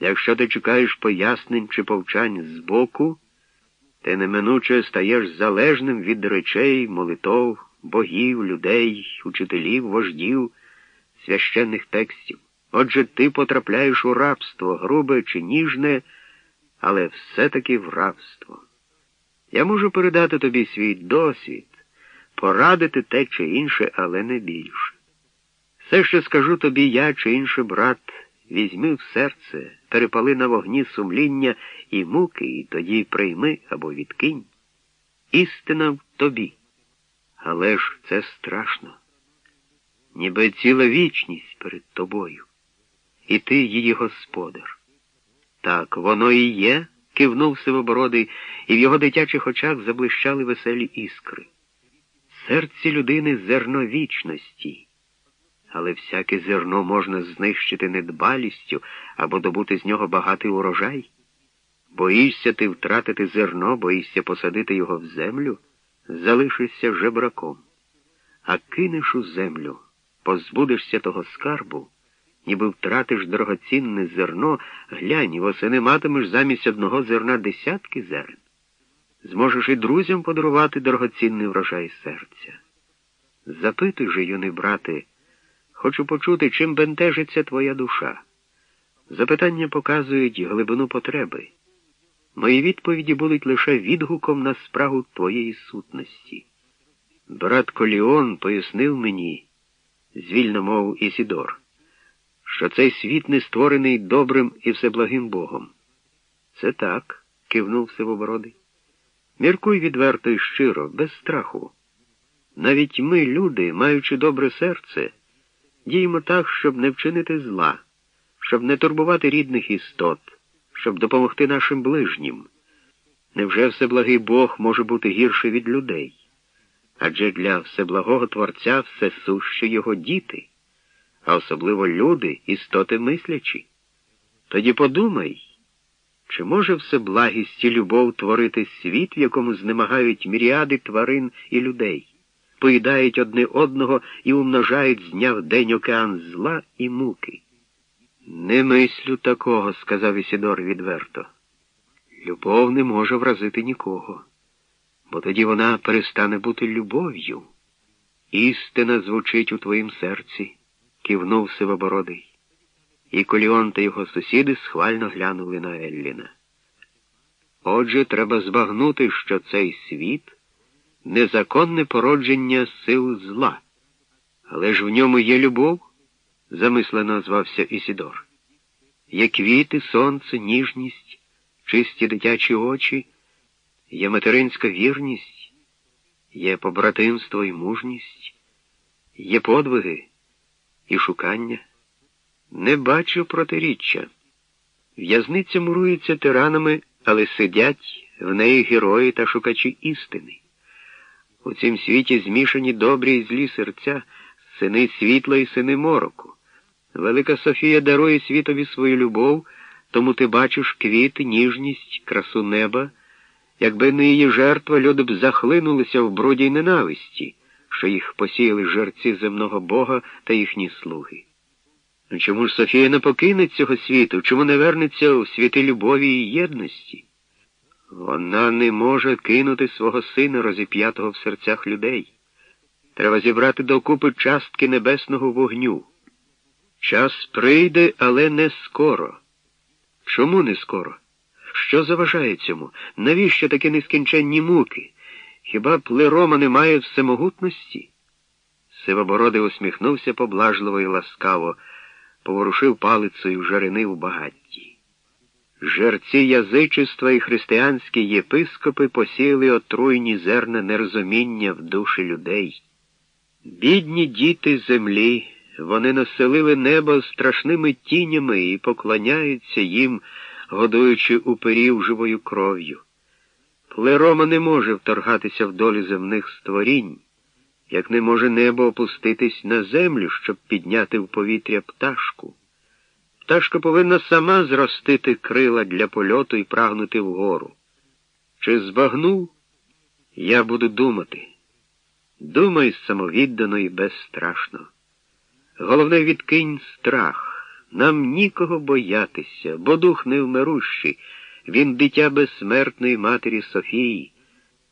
Якщо ти чекаєш пояснень чи повчань збоку, ти неминуче стаєш залежним від речей, молитов, богів, людей, учителів, вождів, священних текстів. Отже, ти потрапляєш у рабство, грубе чи ніжне, але все-таки в рабство. Я можу передати тобі свій досвід, порадити те чи інше, але не більше. Все, що скажу тобі, я чи інший брат, візьми в серце, перепали на вогні сумління і муки, і тоді прийми або відкинь. Істина в тобі. Але ж це страшно, ніби ціла вічність перед тобою, і ти її господар. Так, воно і є, кивнув сивобородий, і в його дитячих очах заблищали веселі іскри. В серці людини зерно вічності, але всяке зерно можна знищити недбалістю або добути з нього багатий урожай. Боїшся ти втратити зерно, боїшся посадити його в землю, залишишся жебраком, а кинеш у землю, позбудешся того скарбу ніби втратиш дорогоцінне зерно, глянь, восени матимеш замість одного зерна десятки зерен. Зможеш і друзям подарувати дорогоцінний врожай серця. Запитуй же, юний брате, хочу почути, чим бентежиться твоя душа. Запитання показують глибину потреби. Мої відповіді будуть лише відгуком на спрагу твоєї сутності. Брат Коліон пояснив мені, звільно мов Ісідор що цей світ не створений добрим і всеблагим Богом. Це так, кивнув Сивобородий. Міркуй відверто і щиро, без страху. Навіть ми, люди, маючи добре серце, діємо так, щоб не вчинити зла, щоб не турбувати рідних істот, щоб допомогти нашим ближнім. Невже всеблагий Бог може бути гірше від людей? Адже для всеблагого Творця все суще його діти а особливо люди, істоти мислячі. Тоді подумай, чи може все благість і любов творити світ, в якому знемагають міріади тварин і людей, поїдають одне одного і умножають з дня в день океан зла і муки? Не мислю такого, сказав Ісідор відверто. Любов не може вразити нікого, бо тоді вона перестане бути любов'ю. Істина звучить у твоїм серці кивнув сивобородий. І Коліон та його сусіди схвально глянули на Елліна. Отже, треба збагнути, що цей світ незаконне породження сил зла. Але ж в ньому є любов, замислено звався Ісідор. Є квіти, сонце, ніжність, чисті дитячі очі, є материнська вірність, є побратимство і мужність, є подвиги і шукання. Не бачу протиріччя. В'язниця мурується тиранами, але сидять в неї герої та шукачі істини. У цім світі змішані добрі і злі серця, сини світла і сини мороку. Велика Софія дарує світові свою любов, тому ти бачиш квіти, ніжність, красу неба. Якби не її жертва, люди б захлинулися в бруді й ненависті що їх посіяли жерці земного Бога та їхні слуги. Ну, чому ж Софія не покине цього світу? Чому не вернеться у світи любові і єдності? Вона не може кинути свого сина, розіп'ятого в серцях людей. Треба зібрати докупи частки небесного вогню. Час прийде, але не скоро. Чому не скоро? Що заважає цьому? Навіщо такі нескінченні муки? Хіба плерома не має всемогутності? Сивобородий усміхнувся поблажливо і ласкаво, поворушив палицею жарини в багатті. Жерці язичества і християнські єпископи посіяли отруйні зерна нерозуміння в душі людей. Бідні діти землі, вони населили небо страшними тінями і поклоняються їм, годуючи уперів живою кров'ю. Лерома не може вторгатися в долю земних створінь, як не може небо опуститись на землю, щоб підняти в повітря пташку. Пташка повинна сама зростити крила для польоту і прагнути вгору. Чи збагнув? Я буду думати. Думай самовіддано і безстрашно. Головне, відкинь страх, Нам нікого боятися, бо дух невмирущий, він дитя безсмертної матері Софії.